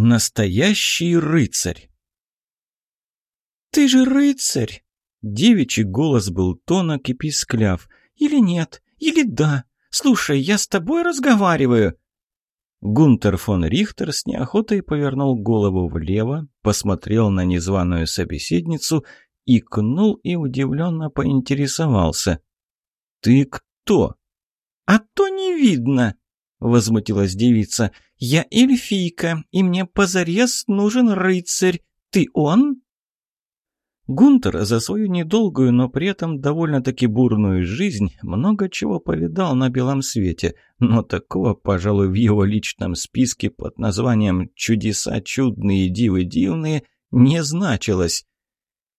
Настоящий рыцарь. «Ты же рыцарь!» Девичий голос был тонок и пискляв. «Или нет? Или да? Слушай, я с тобой разговариваю!» Гунтер фон Рихтер с неохотой повернул голову влево, посмотрел на незваную собеседницу, икнул и удивленно поинтересовался. «Ты кто?» «А то не видно!» — возмутилась девица. «Я эльфийка, и мне позарез нужен рыцарь. Ты он?» Гунтер за свою недолгую, но при этом довольно-таки бурную жизнь много чего повидал на белом свете, но такого, пожалуй, в его личном списке под названием «Чудеса чудные, дивы дивные» не значилось.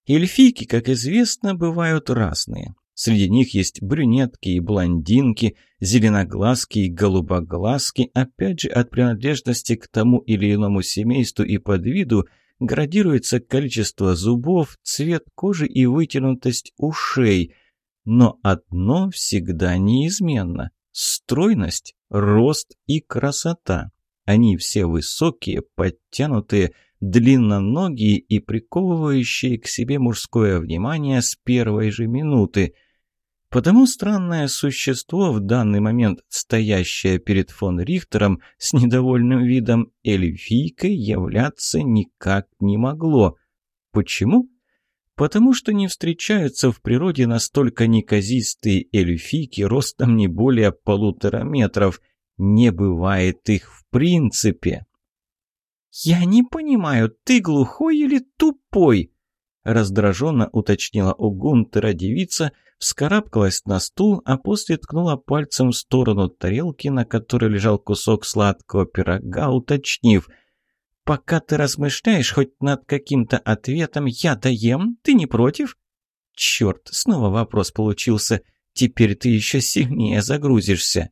Эльфийки, как известно, бывают разные. Среди них есть брюнетки и блондинки, зеленоглазки и голубоглазки, опять же от принадлежности к тому или иному семейству и подвиду градируется количество зубов, цвет кожи и вытянутость ушей. Но одно всегда неизменно – стройность, рост и красота. Они все высокие, подтянутые, длинноногие и приковывающие к себе мужское внимание с первой же минуты – Потому странное существо, в данный момент стоящее перед фон Рихтером с недовольным видом эльфийкой, являться никак не могло. Почему? Потому что не встречаются в природе настолько неказистые эльфийки ростом не более полутора метров. Не бывает их в принципе. «Я не понимаю, ты глухой или тупой?» Раздраженно уточнила у Гунтера девица – вскарабкалась на стул, а после ткнула пальцем в сторону тарелки, на которой лежал кусок сладкого пирога, уточнив «Пока ты размышляешь хоть над каким-то ответом, я доем, ты не против?» «Черт, снова вопрос получился. Теперь ты еще сильнее загрузишься».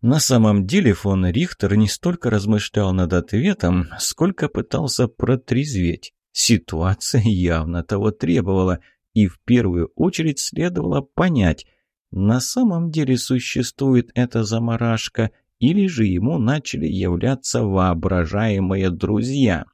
На самом деле фон Рихтер не столько размышлял над ответом, сколько пытался протрезветь. Ситуация явно того требовала – и в первую очередь следовало понять, на самом деле существует эта заморашка или же ему начали являться воображаемые друзья.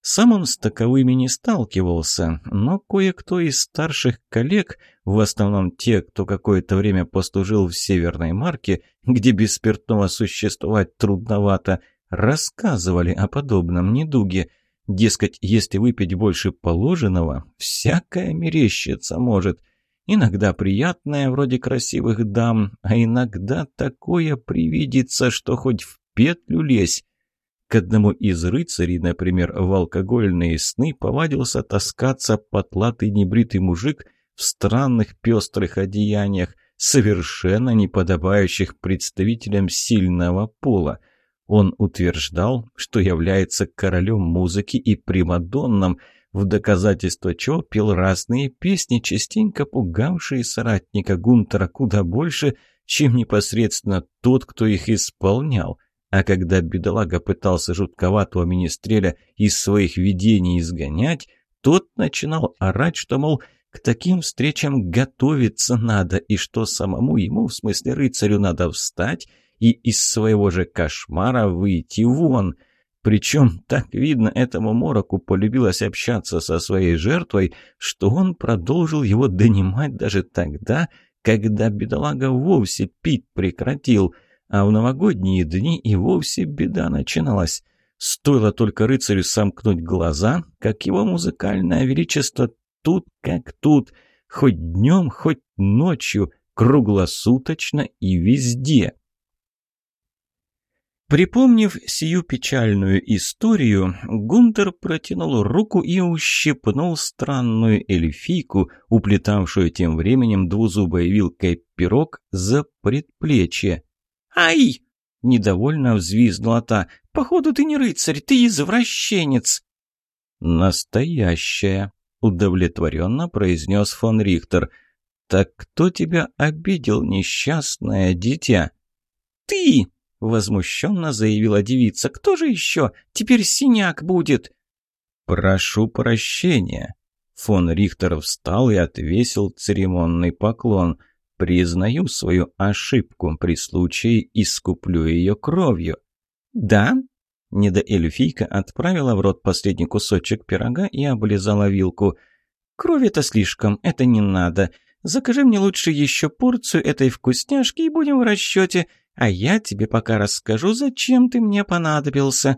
Сам он с таковыми не сталкивался, но кое-кто из старших коллег, в основном те, кто какое-то время послужил в Северной Марке, где без спиртного существовать трудновато, рассказывали о подобном недуге – Дескать, если выпить больше положенного, всякое мерещится может. Иногда приятное, вроде красивых дам, а иногда такое привидится, что хоть в петлю лезь. К одному из рыцарей, например, в алкогольные сны повадился таскаться потлатый небритый мужик в странных пестрых одеяниях, совершенно не подобающих представителям сильного пола – он утверждал, что является королем музыки и примадонном, в доказательство чего пел разные песни, частенько пугавшие соратника Гунтера куда больше, чем непосредственно тот, кто их исполнял. А когда бедолага пытался жутковатого министреля из своих видений изгонять, тот начинал орать, что, мол, к таким встречам готовиться надо, и что самому ему, в смысле рыцарю, надо встать и из своего же кошмара выйти вон. Причем, так видно, этому мороку полюбилось общаться со своей жертвой, что он продолжил его донимать даже тогда, когда бедолага вовсе пить прекратил, а в новогодние дни и вовсе беда начиналась. Стоило только рыцарю сомкнуть глаза, как его музыкальное величество тут как тут, хоть днем, хоть ночью, круглосуточно и везде. Припомнив сию печальную историю, Гунтер протянул руку и ущипнул странную эльфийку, уплетавшую тем временем двузубой вилкой пирог за предплечье. «Ай!» — недовольно взвизгнула та. «Походу ты не рыцарь, ты извращенец!» «Настоящая!» — удовлетворенно произнес фон Рихтер. «Так кто тебя обидел, несчастное дитя?» «Ты!» Возмущенно заявила девица. «Кто же еще? Теперь синяк будет!» «Прошу прощения!» Фон Рихтер встал и отвесил церемонный поклон. «Признаю свою ошибку. При случае искуплю ее кровью». «Да?» Недоэльфийка отправила в рот последний кусочек пирога и облизала вилку. «Крови-то слишком, это не надо. Закажи мне лучше еще порцию этой вкусняшки и будем в расчете, а я тебе пока расскажу, зачем ты мне понадобился».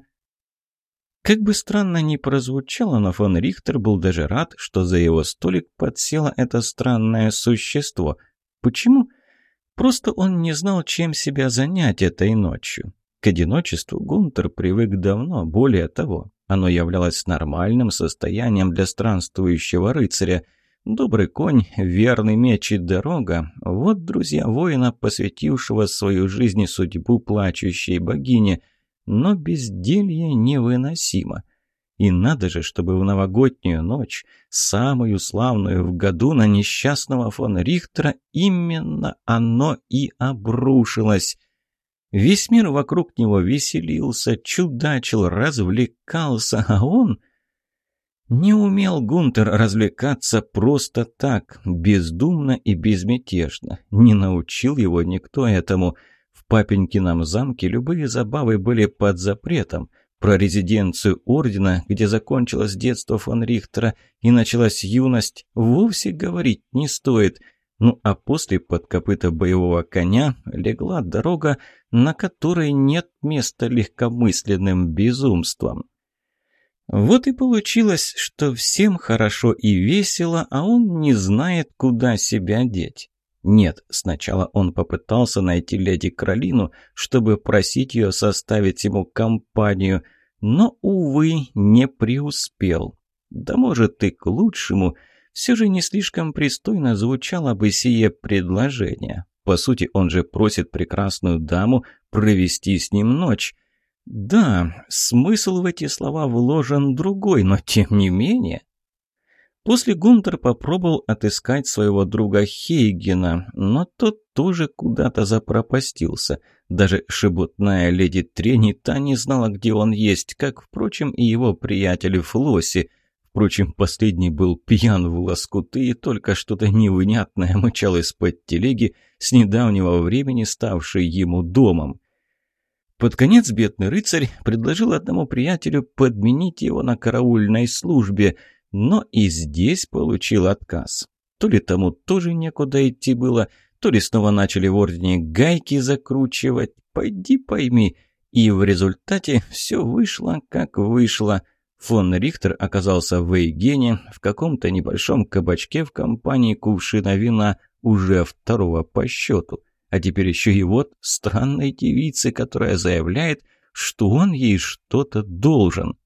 Как бы странно ни прозвучало, но фон Рихтер был даже рад, что за его столик подсело это странное существо. Почему? Просто он не знал, чем себя занять этой ночью. К одиночеству Гунтер привык давно, более того, оно являлось нормальным состоянием для странствующего рыцаря. Добрый конь, верный меч и дорога – вот друзья воина, посвятившего свою жизнь и судьбу плачущей богине. Но безделье невыносимо. И надо же, чтобы в новогоднюю ночь, самую славную в году на несчастного фон Рихтера, именно оно и обрушилось. Весь мир вокруг него веселился, чудачил, развлекался, а он... Не умел Гунтер развлекаться просто так, бездумно и безмятежно. Не научил его никто этому. В папенькином замке любые забавы были под запретом. Про резиденцию ордена, где закончилось детство фон Рихтера и началась юность, вовсе говорить не стоит – ну а после под копыта боевого коня легла дорога, на которой нет места легкомысленным безумствам. Вот и получилось, что всем хорошо и весело, а он не знает, куда себя деть. Нет, сначала он попытался найти леди Кролину, чтобы просить ее составить ему компанию, но, увы, не преуспел. Да может и к лучшему – все же не слишком пристойно звучало бы сие предложение. По сути, он же просит прекрасную даму провести с ним ночь. Да, смысл в эти слова вложен другой, но тем не менее... После Гунтер попробовал отыскать своего друга Хейгена, но тот тоже куда-то запропастился. Даже шебутная леди Трени та не знала, где он есть, как, впрочем, и его приятель Флосси. Впрочем, последний был пьян в лоскуты и только что-то невнятное мычал из-под телеги, с недавнего времени ставшей ему домом. Под конец бедный рыцарь предложил одному приятелю подменить его на караульной службе, но и здесь получил отказ. То ли тому тоже некуда идти было, то ли снова начали в ордене гайки закручивать, пойди пойми. И в результате все вышло, как вышло – Фон Рихтер оказался в Эйгене, в каком-то небольшом кабачке в компании кувшина вина, уже второго по счету. А теперь еще и вот странной девицы, которая заявляет, что он ей что-то должен.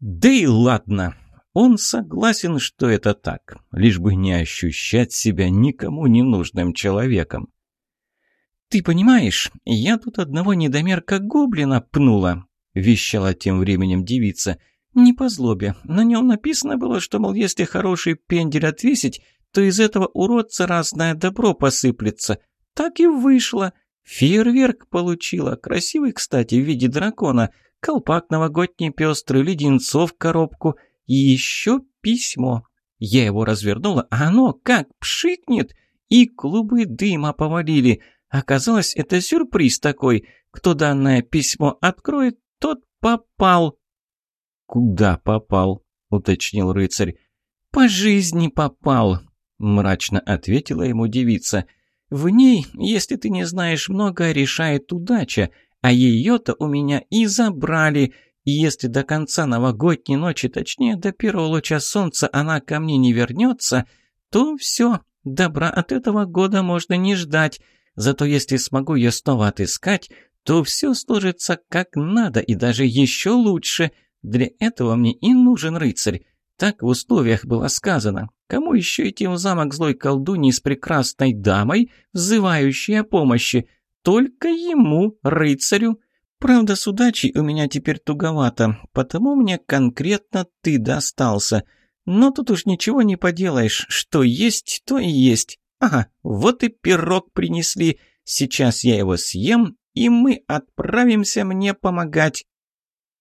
Да и ладно, он согласен, что это так, лишь бы не ощущать себя никому не нужным человеком. «Ты понимаешь, я тут одного недомерка гоблина пнула», – вещала тем временем девица. «Не по злобе. На нем написано было, что, мол, если хороший пендель отвесить, то из этого уродца разное добро посыплется. Так и вышло. Фейерверк получила. Красивый, кстати, в виде дракона. Колпак новогодний пестрый, леденцов коробку. И еще письмо. Я его развернула, а оно как пшикнет, и клубы дыма повалили. Оказалось, это сюрприз такой. Кто данное письмо откроет, тот попал». «Куда попал?» — уточнил рыцарь. «По жизни попал», — мрачно ответила ему девица. «В ней, если ты не знаешь много, решает удача, а ее-то у меня и забрали. Если до конца новогодней ночи, точнее до первого луча солнца, она ко мне не вернется, то все, добра от этого года можно не ждать. Зато если смогу ее снова отыскать, то все сложится как надо и даже еще лучше. Для этого мне и нужен рыцарь. Так в условиях было сказано. Кому еще идти в замок злой колдуньи с прекрасной дамой, взывающей о помощи? Только ему, рыцарю. Правда, с удачей у меня теперь туговато, потому мне конкретно ты достался. Но тут уж ничего не поделаешь. Что есть, то и есть. Ага, вот и пирог принесли. Сейчас я его съем и мы отправимся мне помогать».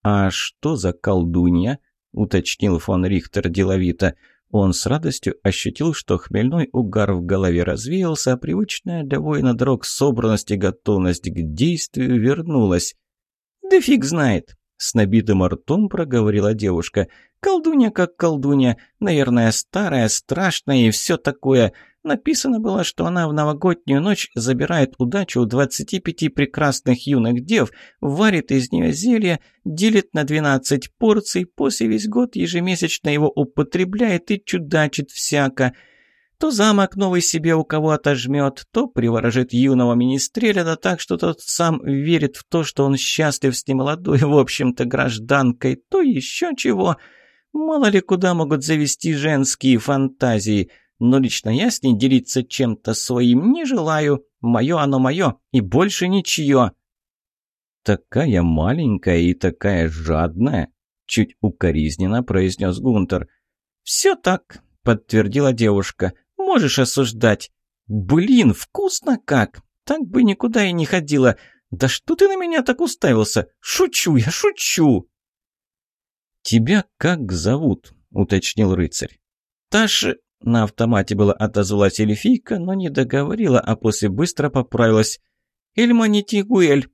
«А что за колдунья?» — уточнил фон Рихтер деловито. Он с радостью ощутил, что хмельной угар в голове развеялся, а привычная для воина дорог собранность и готовность к действию вернулась. Да фиг знает!» С набитым ртом проговорила девушка. «Колдунья как колдунья. Наверное, старая, страшная и все такое. Написано было, что она в новогоднюю ночь забирает удачу у 25 прекрасных юных дев, варит из нее зелье, делит на 12 порций, после весь год ежемесячно его употребляет и чудачит всяко. То замок новый себе у кого отожмет, то приворожит юного министреля, да так, что тот сам верит в то, что он счастлив с немолодой, в общем-то, гражданкой, то еще чего. Мало ли куда могут завести женские фантазии. Но лично я с ней делиться чем-то своим не желаю. Мое оно мое, и больше ничье. «Такая маленькая и такая жадная», — чуть укоризненно произнес Гунтер. «Все так», — подтвердила девушка можешь осуждать. Блин, вкусно как! Так бы никуда и не ходила. Да что ты на меня так уставился? Шучу я, шучу!» «Тебя как зовут?» — уточнил рыцарь. «Таши...» — на автомате была отозвалась эльфийка, но не договорила, а после быстро поправилась. «Эльманити Гуэль».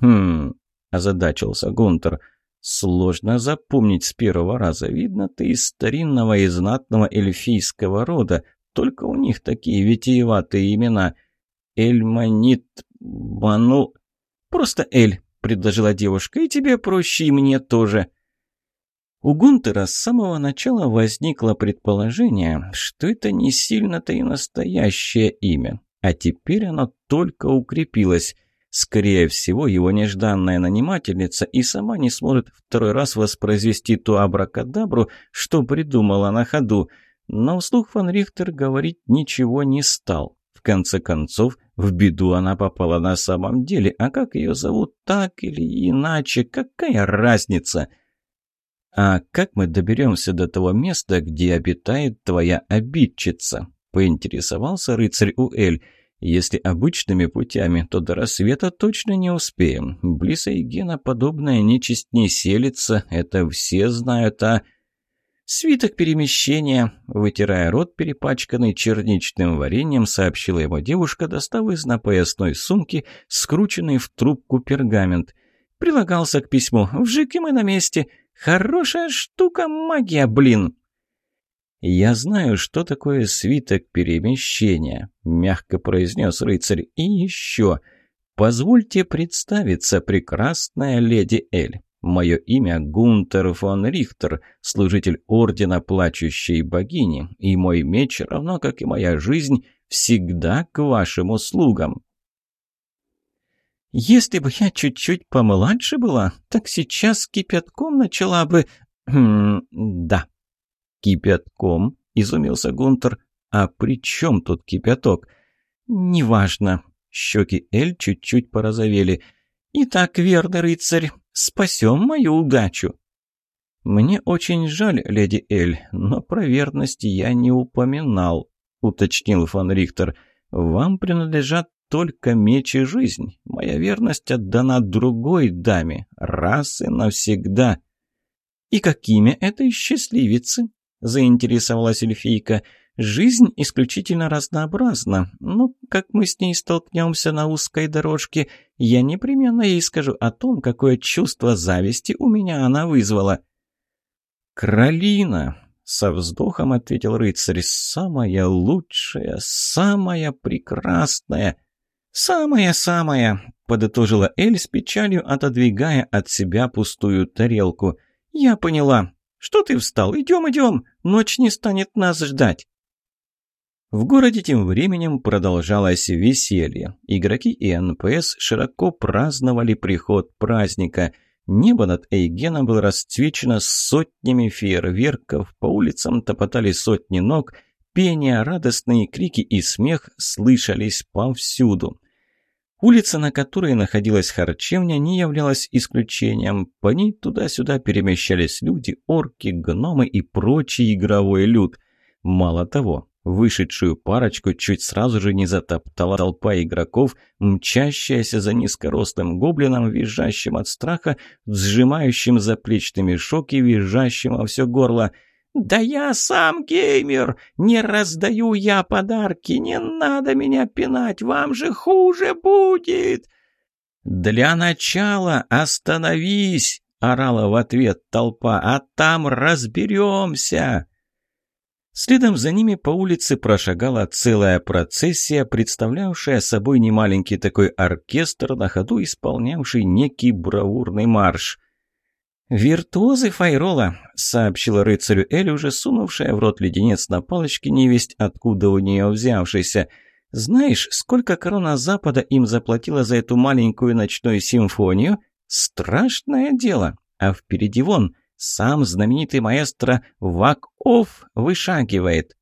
«Хм...» — озадачился Гунтер. Сложно запомнить с первого раза. Видно, ты из старинного и знатного эльфийского рода. Только у них такие витиеватые имена. Эльманит... Ману... Просто Эль, предложила девушка, и тебе проще, и мне тоже. У Гунтера с самого начала возникло предположение, что это не сильно-то и настоящее имя. А теперь оно только укрепилось – Скорее всего, его нежданная нанимательница и сама не сможет второй раз воспроизвести ту абракадабру, что придумала на ходу. Но вслух фон Рихтер говорить ничего не стал. В конце концов, в беду она попала на самом деле, а как ее зовут так или иначе, какая разница? «А как мы доберемся до того места, где обитает твоя обидчица?» — поинтересовался рыцарь Уэль. Если обычными путями, то до рассвета точно не успеем. Близ Эйгена подобная нечисть не селится, это все знают, а... «Свиток перемещения», — вытирая рот, перепачканный черничным вареньем, сообщила ему девушка, достав из напоясной сумки скрученный в трубку пергамент. Прилагался к письму. «Вжик, и мы на месте. Хорошая штука магия, блин!» «Я знаю, что такое свиток перемещения», — мягко произнес рыцарь. «И еще. Позвольте представиться, прекрасная леди Эль. Мое имя Гунтер фон Рихтер, служитель Ордена Плачущей Богини, и мой меч, равно как и моя жизнь, всегда к вашим услугам». «Если бы я чуть-чуть помладше была, так сейчас кипятком начала бы...» хм, «Да, «Кипятком?» – изумился Гунтер. «А при чем тут кипяток?» «Неважно». Щеки Эль чуть-чуть порозовели. «Итак, верный рыцарь, спасем мою удачу». «Мне очень жаль, леди Эль, но про верность я не упоминал», — уточнил фон Рихтер. «Вам принадлежат только меч и жизнь. Моя верность отдана другой даме, раз и навсегда». «И какими этой счастливицы?» – заинтересовалась эльфийка. «Жизнь исключительно разнообразна. Ну, как мы с ней столкнемся на узкой дорожке, я непременно ей скажу о том, какое чувство зависти у меня она вызвала». «Кролина!» — со вздохом ответил рыцарь. «Самая лучшая, самая прекрасная!» «Самая-самая!» — подытожила Эль с печалью, отодвигая от себя пустую тарелку. «Я поняла. «Что ты встал? Идем, идем! Ночь не станет нас ждать!» В городе тем временем продолжалось веселье. Игроки и НПС широко праздновали приход праздника. Небо над Эйгеном было расцвечено сотнями фейерверков, по улицам топотали сотни ног, пение, радостные крики и смех слышались повсюду. Улица, на которой находилась харчевня, не являлась исключением. По ней туда-сюда перемещались люди, орки, гномы и прочий игровой люд. Мало того, вышедшую парочку чуть сразу же не затоптала толпа игроков, мчащаяся за низкорослым гоблином, визжащим от страха, сжимающим заплечный мешок и визжащим во все горло – «Да я сам геймер! Не раздаю я подарки! Не надо меня пинать! Вам же хуже будет!» «Для начала остановись!» — орала в ответ толпа. «А там разберемся!» Следом за ними по улице прошагала целая процессия, представлявшая собой немаленький такой оркестр, на ходу исполнявший некий бравурный марш. «Виртуозы Файрола», — сообщила рыцарю Эль, уже сунувшая в рот леденец на палочке невесть, откуда у нее взявшийся. «Знаешь, сколько корона Запада им заплатила за эту маленькую ночную симфонию? Страшное дело! А впереди вон сам знаменитый маэстро Вак-Офф вышагивает.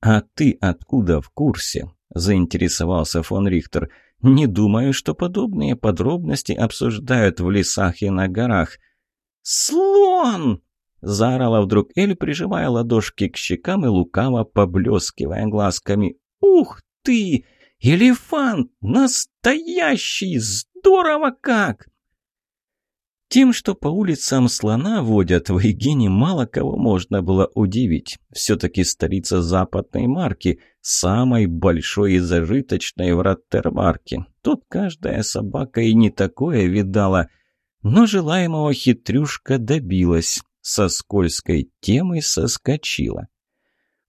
«А ты откуда в курсе?» – заинтересовался фон Рихтер. «Не думаю, что подобные подробности обсуждают в лесах и на горах». «Слон!» – заорала вдруг Эль, прижимая ладошки к щекам и лукаво поблескивая глазками. «Ух ты! Элефант! Настоящий! Здорово как!» Тем, что по улицам слона водят, в Эгине мало кого можно было удивить. Все-таки столица западной марки, самой большой и зажиточной в Роттермарке. Тут каждая собака и не такое видала. Но желаемого хитрюшка добилась. Со скользкой темой соскочила.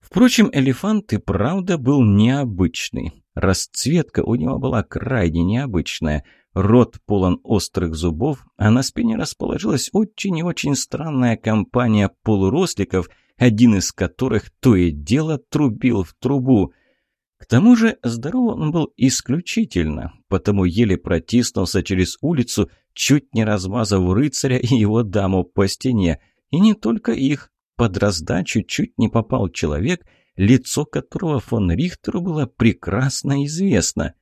Впрочем, элефант и правда был необычный. Расцветка у него была крайне необычная – Рот полон острых зубов, а на спине расположилась очень и очень странная компания полуросликов, один из которых то и дело трубил в трубу. К тому же здоров он был исключительно, потому еле протиснулся через улицу, чуть не размазав рыцаря и его даму по стене. И не только их. Под раздачу чуть не попал человек, лицо которого фон Рихтеру было прекрасно известно.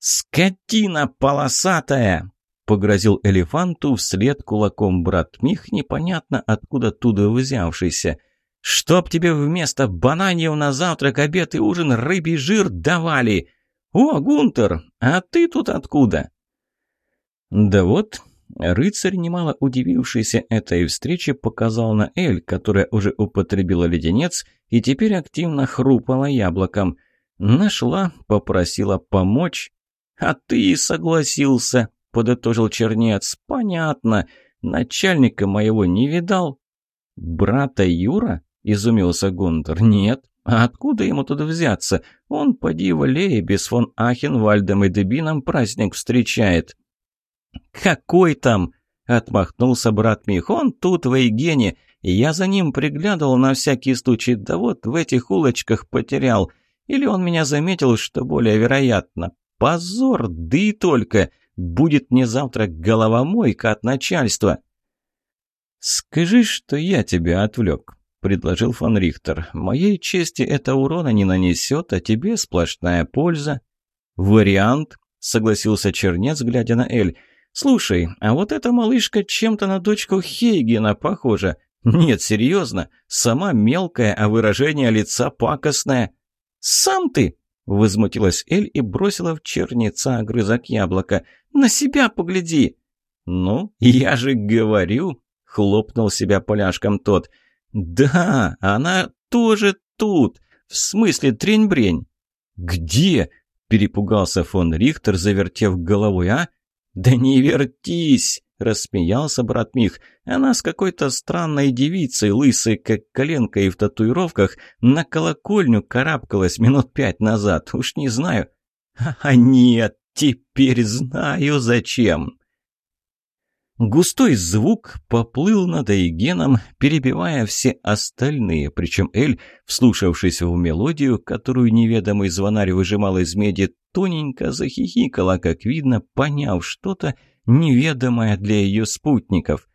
«Скотина полосатая!» — погрозил элефанту вслед кулаком брат Мих, непонятно откуда туда взявшийся. «Чтоб тебе вместо бананьев на завтрак, обед и ужин рыбий жир давали! О, Гунтер, а ты тут откуда?» Да вот, рыцарь, немало удивившийся этой встрече, показал на Эль, которая уже употребила леденец и теперь активно хрупала яблоком. Нашла, попросила помочь, «А ты и согласился», — подытожил Чернец. «Понятно. Начальника моего не видал». «Брата Юра?» — изумился Гунтер. «Нет. А откуда ему туда взяться? Он, поди в аллее, без фон Ахенвальдом и Дебином праздник встречает». «Какой там?» — отмахнулся брат Мих. «Он тут, в Эйгене. Я за ним приглядывал на всякий случай, да вот в этих улочках потерял. Или он меня заметил, что более вероятно. Позор, да и только! Будет мне завтра головомойка от начальства!» «Скажи, что я тебя отвлек», — предложил фон Рихтер. «Моей чести это урона не нанесет, а тебе сплошная польза». «Вариант», — согласился Чернец, глядя на Эль. «Слушай, а вот эта малышка чем-то на дочку Хейгена похожа. Нет, серьезно, сама мелкая, а выражение лица пакостное». «Сам ты!» Возмутилась Эль и бросила в черница огрызок яблока. «На себя погляди!» «Ну, я же говорю!» — хлопнул себя поляшком тот. «Да, она тоже тут! В смысле трень-брень!» «Где?» — перепугался фон Рихтер, завертев головой. «А? Да не вертись!» Рассмеялся брат Мих. Она с какой-то странной девицей, лысой, как коленка и в татуировках, на колокольню карабкалась минут пять назад. Уж не знаю. А нет, теперь знаю зачем. Густой звук поплыл над Эйгеном, перебивая все остальные, причем Эль, вслушавшись в мелодию, которую неведомый звонарь выжимал из меди, тоненько захихикала, как видно, поняв что-то, неведомое для ее спутников.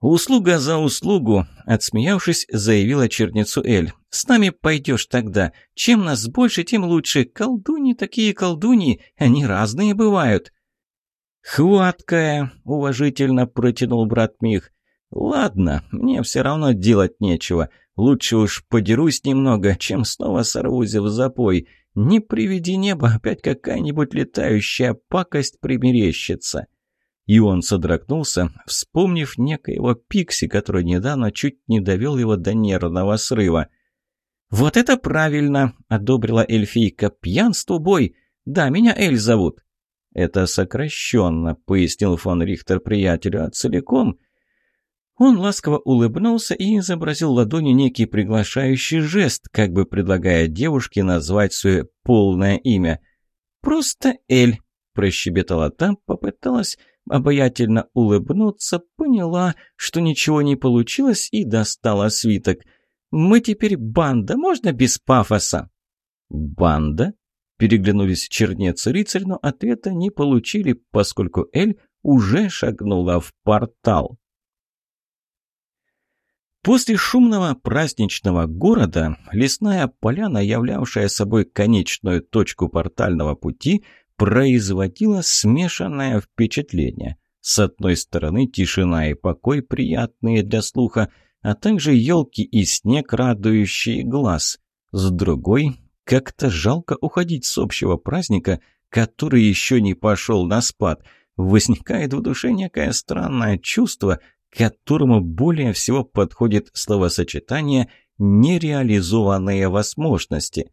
«Услуга за услугу», — отсмеявшись, заявила черницу Эль. «С нами пойдешь тогда. Чем нас больше, тем лучше. Колдуни такие колдуни, они разные бывают». «Хваткая», — уважительно протянул брат Мих. «Ладно, мне все равно делать нечего. Лучше уж подерусь немного, чем снова сорвусь в запой. Не приведи небо, опять какая-нибудь летающая пакость примерещится. И он содрогнулся, вспомнив некоего Пикси, который недавно чуть не довел его до нервного срыва. «Вот это правильно!» — одобрила эльфийка. «Пьянство, бой! Да, меня Эль зовут!» «Это сокращенно», — пояснил фон Рихтер приятелю, «а целиком...» Он ласково улыбнулся и изобразил ладонью некий приглашающий жест, как бы предлагая девушке назвать свое полное имя. «Просто Эль», — прощебетала та, попыталась обаятельно улыбнуться, поняла, что ничего не получилось и достала свиток. «Мы теперь банда, можно без пафоса?» «Банда?» — переглянулись чернец и рыцарь, но ответа не получили, поскольку Эль уже шагнула в портал. После шумного праздничного города лесная поляна, являвшая собой конечную точку портального пути, производила смешанное впечатление. С одной стороны тишина и покой, приятные для слуха, а также елки и снег, радующие глаз. С другой, как-то жалко уходить с общего праздника, который еще не пошел на спад. Возникает в душе некое странное чувство – которому более всего подходит словосочетание «нереализованные возможности».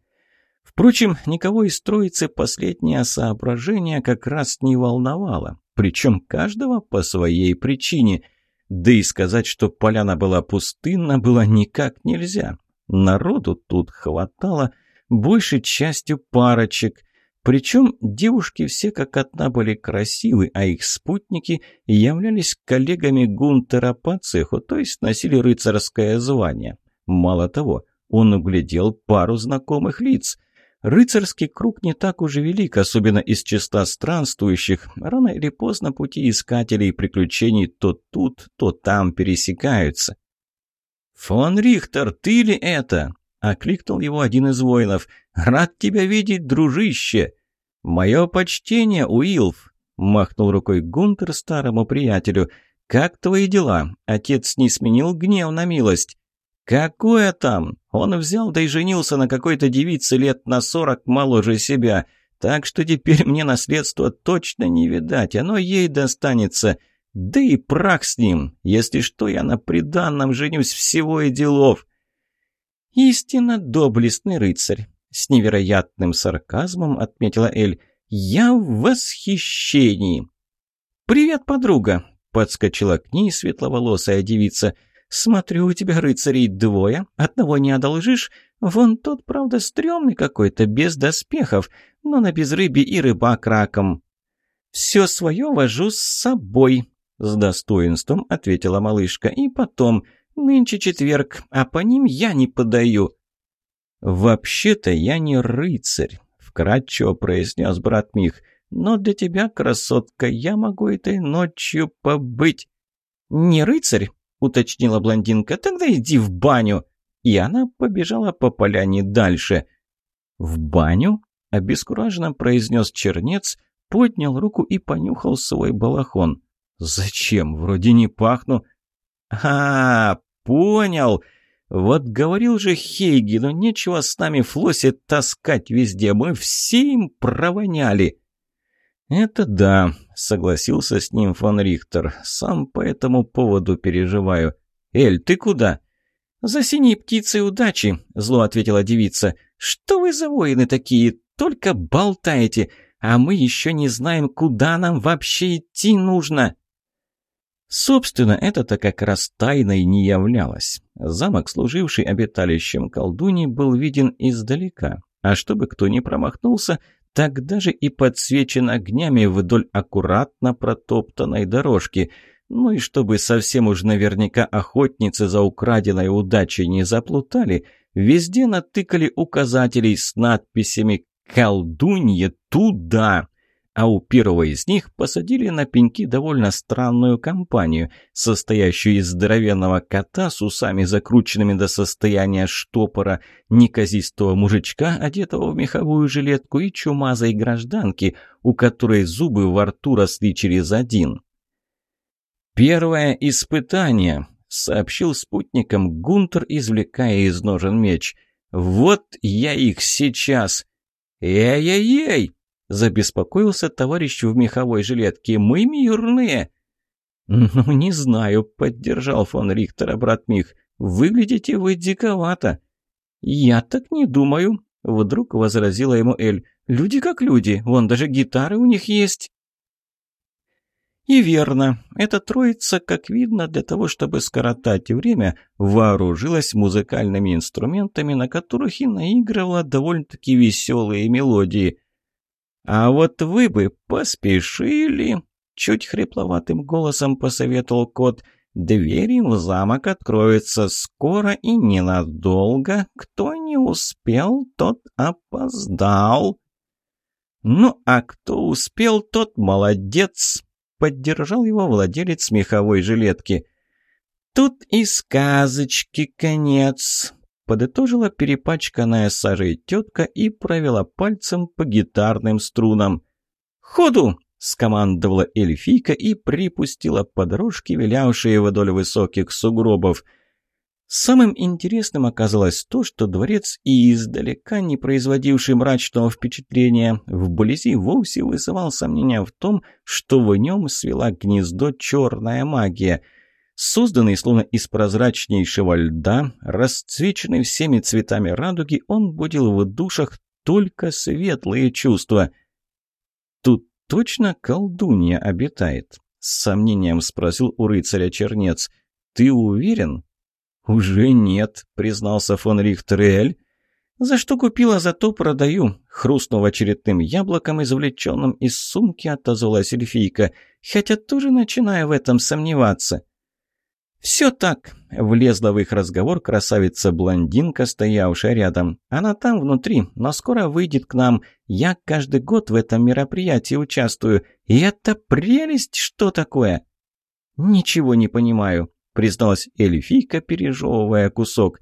Впрочем, никого из троицы последнее соображение как раз не волновало, причем каждого по своей причине. Да и сказать, что поляна была пустынна, было никак нельзя. Народу тут хватало, большей частью парочек – причем девушки все как одна были красивы, а их спутники являлись коллегами Гунтера по цеху, то есть носили рыцарское звание. Мало того, он углядел пару знакомых лиц. Рыцарский круг не так уж велик, особенно из числа странствующих. Рано или поздно пути искателей приключений то тут, то там пересекаются. «Фон Рихтер, ты ли это?» Окликнул его один из воинов. «Рад тебя видеть, дружище!» «Мое почтение, Уилф!» Махнул рукой Гунтер старому приятелю. «Как твои дела? Отец не сменил гнев на милость?» «Какое там? Он взял да и женился на какой-то девице лет на сорок моложе себя. Так что теперь мне наследство точно не видать, оно ей достанется. Да и прах с ним. Если что, я на приданном женюсь всего и делов». «Истинно доблестный рыцарь», — с невероятным сарказмом отметила Эль. «Я в восхищении!» «Привет, подруга!» — подскочила к ней светловолосая девица. «Смотрю, у тебя рыцарей двое, одного не одолжишь. Вон тот, правда, стрёмный какой-то, без доспехов, но на безрыбье и рыбак раком». «Все свое вожу с собой», — с достоинством ответила малышка. «И потом, Нынче четверг, а по ним я не подаю». «Вообще-то я не рыцарь», — вкратчиво произнес брат Мих. «Но для тебя, красотка, я могу этой ночью побыть». «Не рыцарь?» — уточнила блондинка. «Тогда иди в баню». И она побежала по поляне дальше. «В баню?» — обескураженно произнес чернец, поднял руку и понюхал свой балахон. «Зачем? Вроде не пахну». «А, понял. Вот говорил же Хейги, но нечего с нами Флоссе таскать везде, мы все им провоняли». «Это да», — согласился с ним фон Рихтер. «Сам по этому поводу переживаю. Эль, ты куда?» «За синей птицей удачи», — зло ответила девица. «Что вы за воины такие? Только болтаете, а мы еще не знаем, куда нам вообще идти нужно». Собственно, это-то как раз тайной не являлось. Замок, служивший обиталищем колдуни, был виден издалека. А чтобы кто не промахнулся, так даже и подсвечен огнями вдоль аккуратно протоптанной дорожки. Ну и чтобы совсем уж наверняка охотницы за украденной удачей не заплутали, везде натыкали указателей с надписями «Колдунье туда!» А у первого из них посадили на пеньки довольно странную компанию, состоящую из здоровенного кота с усами закрученными до состояния штопора, неказистого мужичка, одетого в меховую жилетку, и чумазой гражданки, у которой зубы во рту росли через один. «Первое испытание», — сообщил спутникам Гунтер, извлекая из ножен меч. «Вот я их сейчас!» «Эй-эй-эй!» Забеспокоился товарищ в меховой жилетке. «Мы мирные!» «Ну, не знаю», — поддержал фон Рихтера брат Мих. «Выглядите вы диковато». «Я так не думаю», — вдруг возразила ему Эль. Люди как люди, вон даже гитары у них есть». И верно, эта троица, как видно, для того, чтобы скоротать время, вооружилась музыкальными инструментами, на которых и наигрывала довольно-таки веселые мелодии. «А вот вы бы поспешили!» — чуть хрипловатым голосом посоветовал кот. «Двери в замок откроются скоро и ненадолго. Кто не успел, тот опоздал». «Ну, а кто успел, тот молодец!» Поддержал его владелец меховой жилетки. «Тут и сказочки конец», — подытожила перепачканная сажей тетка и провела пальцем по гитарным струнам. «Ходу!» — скомандовала эльфийка и припустила по дорожке, вилявшие вдоль высоких сугробов — Самым интересным оказалось то, что дворец и издалека не производивший мрачного впечатления, вблизи вовсе вызывал сомнения в том, что в нем свела гнездо черная магия. Созданный словно из прозрачнейшего льда, расцвеченный всеми цветами радуги, он будил в душах только светлые чувства. «Тут точно колдунья обитает?» — с сомнением спросил у рыцаря чернец. «Ты уверен?» «Уже нет», — признался фон Рихтерель. «За что купила, за то продаю», — хрустнув очередным яблоком, извлеченным из сумки, отозвалась эльфийка, хотя тоже начинаю в этом сомневаться. «Все так», — влезла в их разговор красавица-блондинка, стоявшая рядом. «Она там внутри, но скоро выйдет к нам. Я каждый год в этом мероприятии участвую. И это прелесть, что такое?» «Ничего не понимаю», призналась эльфийка, пережевывая кусок.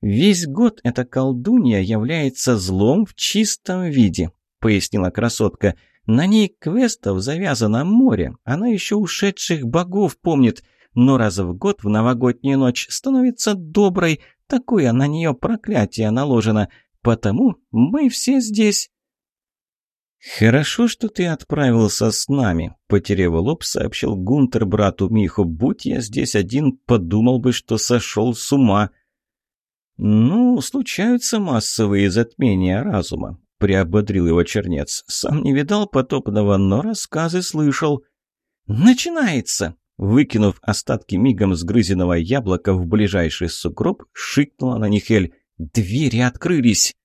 «Весь год эта колдунья является злом в чистом виде», — пояснила красотка. «На ней квестов завязано море. Она еще ушедших богов помнит, но раз в год в новогоднюю ночь становится доброй. Такое на нее проклятие наложено. Потому мы все здесь». «Хорошо, что ты отправился с нами», — потеряв лоб, сообщил Гунтер брату Миху. «Будь я здесь один, подумал бы, что сошел с ума». «Ну, случаются массовые затмения разума», — приободрил его чернец. «Сам не видал потопного, но рассказы слышал». «Начинается!» Выкинув остатки мигом сгрызенного яблока в ближайший сугроб, шикнула на них Эль. «Двери открылись!»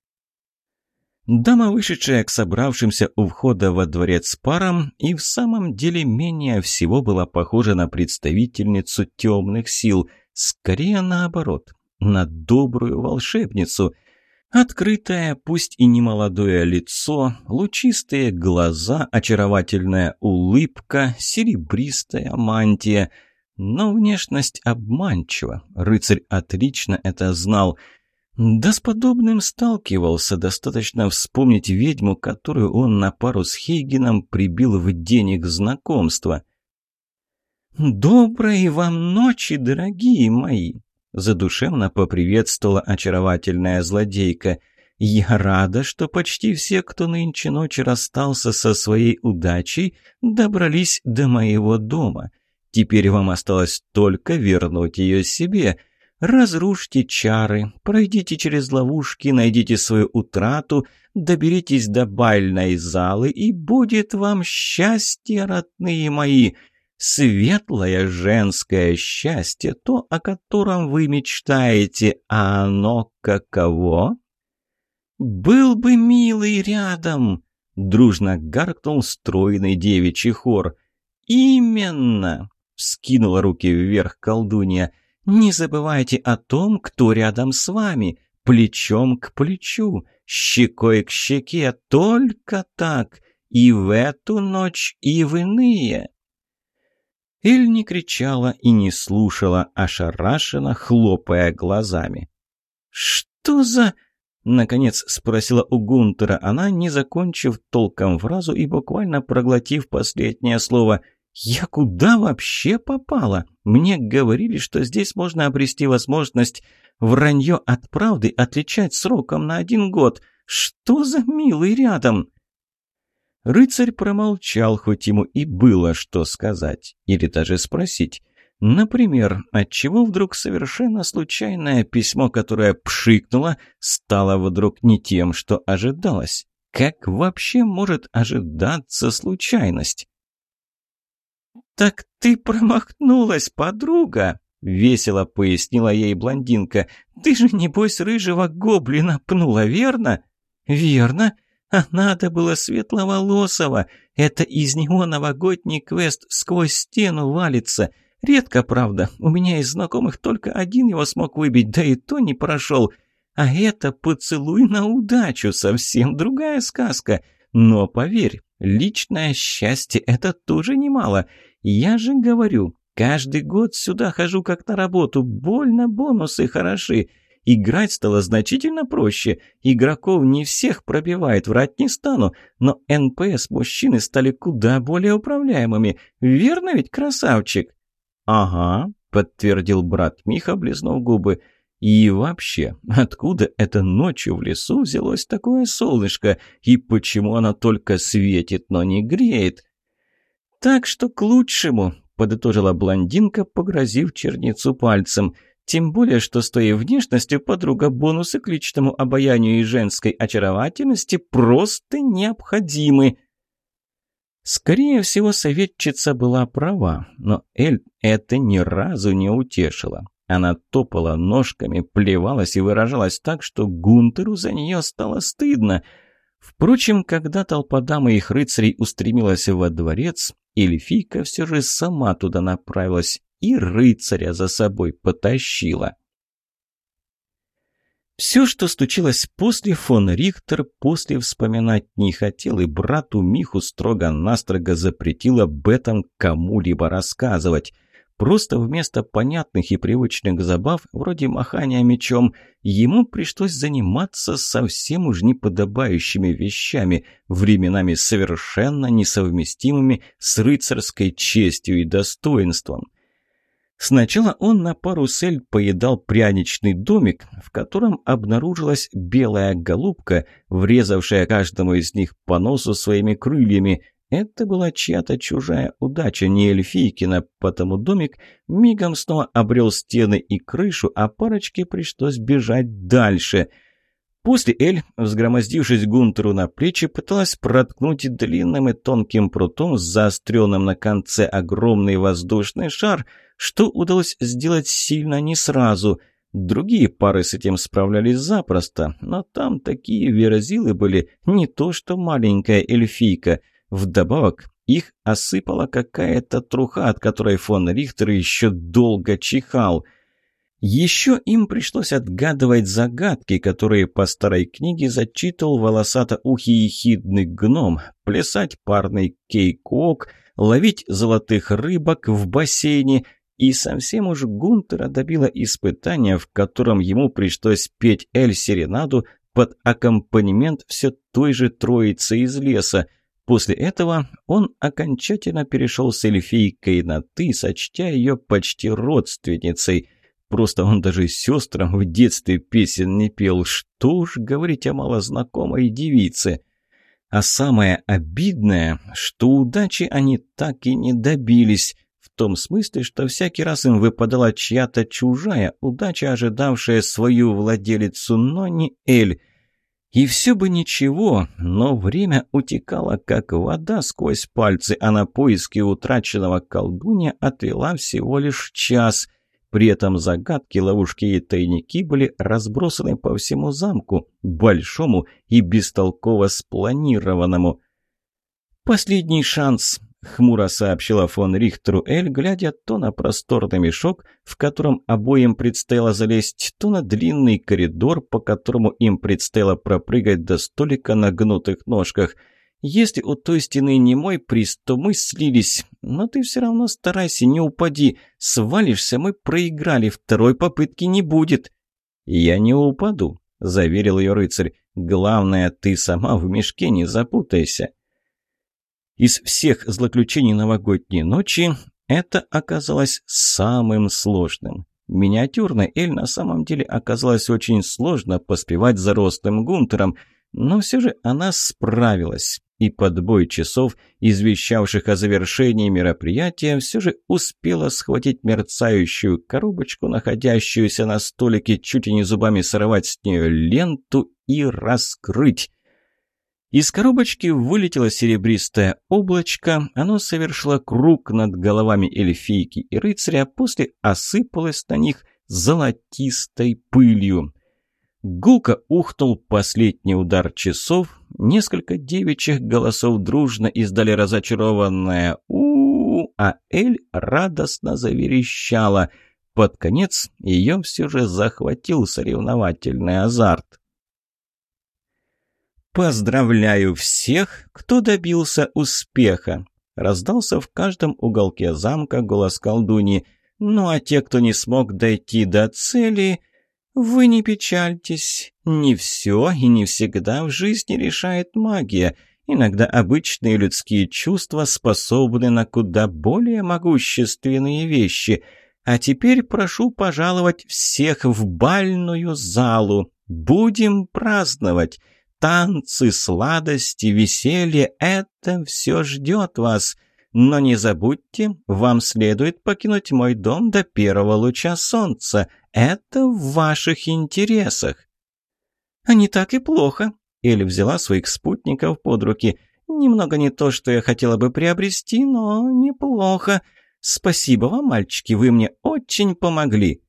Дама, вышедшая к собравшимся у входа во дворец парам, и в самом деле менее всего была похожа на представительницу темных сил, скорее наоборот, на добрую волшебницу. Открытое, пусть и немолодое лицо, лучистые глаза, очаровательная улыбка, серебристая мантия. Но внешность обманчива, рыцарь отлично это знал – да с подобным сталкивался, достаточно вспомнить ведьму, которую он на пару с Хейгеном прибил в день их знакомства. «Доброй вам ночи, дорогие мои!» — задушевно поприветствовала очаровательная злодейка. «Я рада, что почти все, кто нынче ночью расстался со своей удачей, добрались до моего дома. Теперь вам осталось только вернуть ее себе». Разрушьте чары, пройдите через ловушки, найдите свою утрату, доберитесь до бальной залы, и будет вам счастье, родные мои, светлое женское счастье, то, о котором вы мечтаете, а оно каково? «Был бы милый рядом!» — дружно гаркнул стройный девичий хор. «Именно!» — вскинула руки вверх колдунья. Не забывайте о том, кто рядом с вами, плечом к плечу, щекой к щеке, только так, и в эту ночь, и в иные». Эль не кричала и не слушала, ошарашенно хлопая глазами. «Что за...» — наконец спросила у Гунтера она, не закончив толком фразу и буквально проглотив последнее слово — «Я куда вообще попала? Мне говорили, что здесь можно обрести возможность вранье от правды отличать сроком на один год. Что за милый рядом?» Рыцарь промолчал, хоть ему и было что сказать, или даже спросить. Например, отчего вдруг совершенно случайное письмо, которое пшикнуло, стало вдруг не тем, что ожидалось? Как вообще может ожидаться случайность? «Так ты промахнулась, подруга!» — весело пояснила ей блондинка. «Ты же, небось, рыжего гоблина пнула, верно?» «Верно. А надо было светловолосого. Это из него новогодний квест сквозь стену валится. Редко, правда. У меня из знакомых только один его смог выбить, да и то не прошел. А это поцелуй на удачу, совсем другая сказка. Но поверь, личное счастье – это тоже немало. Я же говорю, каждый год сюда хожу как на работу, больно бонусы хороши. Играть стало значительно проще. Игроков не всех пробивает, врать не стану. Но НПС мужчины стали куда более управляемыми. Верно ведь, красавчик? «Ага», — подтвердил брат Миха, облизнув губы. «И вообще, откуда это ночью в лесу взялось такое солнышко? И почему оно только светит, но не греет?» «Так что к лучшему», — подытожила блондинка, погрозив чернецу пальцем. «Тем более, что с твоей внешностью подруга бонусы к личному обаянию и женской очаровательности просто необходимы». Скорее всего, советчица была права, но Эль это ни разу не утешила. Она топала ножками, плевалась и выражалась так, что Гунтеру за нее стало стыдно. Впрочем, когда толпа дам и их рыцарей устремилась во дворец, эльфийка все же сама туда направилась и рыцаря за собой потащила. Все, что случилось после, фон Рихтер после вспоминать не хотел, и брату Миху строго-настрого запретил об этом кому-либо рассказывать. Просто вместо понятных и привычных забав, вроде махания мечом, ему пришлось заниматься совсем уж неподобающими вещами, временами совершенно несовместимыми с рыцарской честью и достоинством. Сначала он на пару сель поедал пряничный домик, в котором обнаружилась белая голубка, врезавшая каждому из них по носу своими крыльями. Это была чья-то чужая удача, не эльфийкина, потому домик мигом снова обрел стены и крышу, а парочке пришлось бежать дальше – После Эль, взгромоздившись Гунтеру на плечи, пыталась проткнуть длинным и тонким прутом заостренным на конце огромный воздушный шар, что удалось сделать сильно не сразу. Другие пары с этим справлялись запросто, но там такие верзилы были, не то что маленькая эльфийка. Вдобавок, их осыпала какая-то труха, от которой фон Рихтер еще долго чихал – еще им пришлось отгадывать загадки, которые по старой книге зачитывал волосато-ухий ехидный гном, плясать парный кейкок, ловить золотых рыбок в бассейне, и совсем уж Гунтера добило испытание, в котором ему пришлось петь Эль-Серенаду под аккомпанемент все той же троицы из леса. После этого он окончательно перешел с эльфийкой на «ты», сочтя ее почти родственницей – Просто он даже сестрам в детстве песен не пел. Что уж говорить о малознакомой девице. А самое обидное, что удачи они так и не добились. Том смысле, что всякий раз им выпадала чья-то чужая удача, ожидавшая свою владелицу, но не Эль. И все бы ничего, но время утекало, как вода сквозь пальцы, а на поиски утраченного колдунья отвела всего лишь час — при этом загадки, ловушки и тайники были разбросаны по всему замку, большому и бестолково спланированному. «Последний шанс», — хмуро сообщила фон Рихтеру Эль, глядя то на просторный мешок, в котором обоим предстояло залезть, то на длинный коридор, по которому им предстояло пропрыгать до столика на гнутых ножках — если у той стены не мой приз, то мы слились. Но ты все равно старайся, не упади. Свалишься, мы проиграли, второй попытки не будет». «Я не упаду», — заверил ее рыцарь. «Главное, ты сама в мешке не запутайся». Из всех злоключений новогодней ночи это оказалось самым сложным. Миниатюрной Эль на самом деле оказалось очень сложно поспевать за ростным Гунтером, но все же она справилась и под бой часов, извещавших о завершении мероприятия, все же успела схватить мерцающую коробочку, находящуюся на столике, чуть и не зубами сорвать с нее ленту и раскрыть. Из коробочки вылетело серебристое облачко, оно совершило круг над головами эльфийки и рыцаря, после осыпалось на них золотистой пылью. Гулко ухнул последний удар часов, несколько девичьих голосов дружно издали разочарованное у, -у, -у а Эль радостно заверещала. Под конец ее все же захватил соревновательный азарт. «Поздравляю всех, кто добился успеха!» Раздался в каждом уголке замка голос колдуньи. «Ну а те, кто не смог дойти до цели...» «Вы не печальтесь. Не все и не всегда в жизни решает магия. Иногда обычные людские чувства способны на куда более могущественные вещи. А теперь прошу пожаловать всех в бальную залу. Будем праздновать. Танцы, сладости, веселье — это все ждет вас. Но не забудьте, вам следует покинуть мой дом до первого луча солнца. Это в ваших интересах». «А не так и плохо», — Эль взяла своих спутников под руки. «Немного не то, что я хотела бы приобрести, но неплохо. Спасибо вам, мальчики, вы мне очень помогли».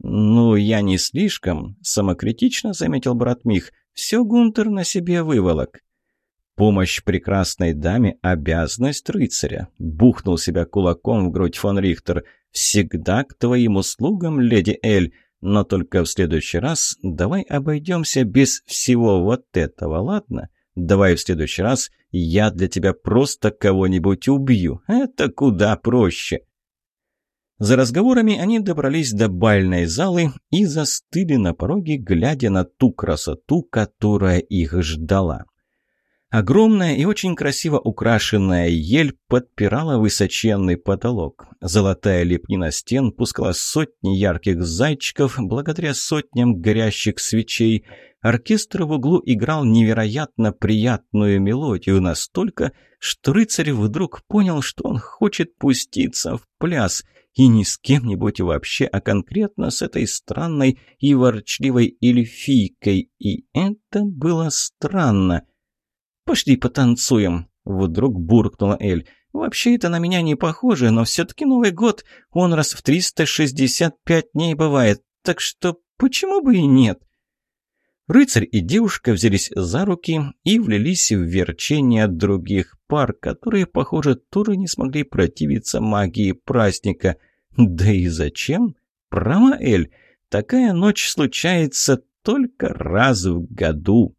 «Ну, я не слишком», — самокритично заметил брат Мих. Все Гунтер на себе выволок. Помощь прекрасной даме – обязанность рыцаря. Бухнул себя кулаком в грудь фон Рихтер. Всегда к твоим услугам, леди Эль. Но только в следующий раз давай обойдемся без всего вот этого, ладно? Давай в следующий раз я для тебя просто кого-нибудь убью. Это куда проще. За разговорами они добрались до бальной залы и застыли на пороге, глядя на ту красоту, которая их ждала. Огромная и очень красиво украшенная ель подпирала высоченный потолок. Золотая лепнина стен пускала сотни ярких зайчиков благодаря сотням горящих свечей. Оркестр в углу играл невероятно приятную мелодию, настолько, что рыцарь вдруг понял, что он хочет пуститься в пляс – и не с кем-нибудь вообще, а конкретно с этой странной и ворчливой эльфийкой. И это было странно. «Пошли потанцуем», — вдруг буркнула Эль. «Вообще это на меня не похоже, но все-таки Новый год, он раз в 365 дней бывает, так что почему бы и нет?» Рыцарь и девушка взялись за руки и влились в верчение других пар, которые, похоже, тоже не смогли противиться магии праздника. Да и зачем? Промаэль, такая ночь случается только раз в году.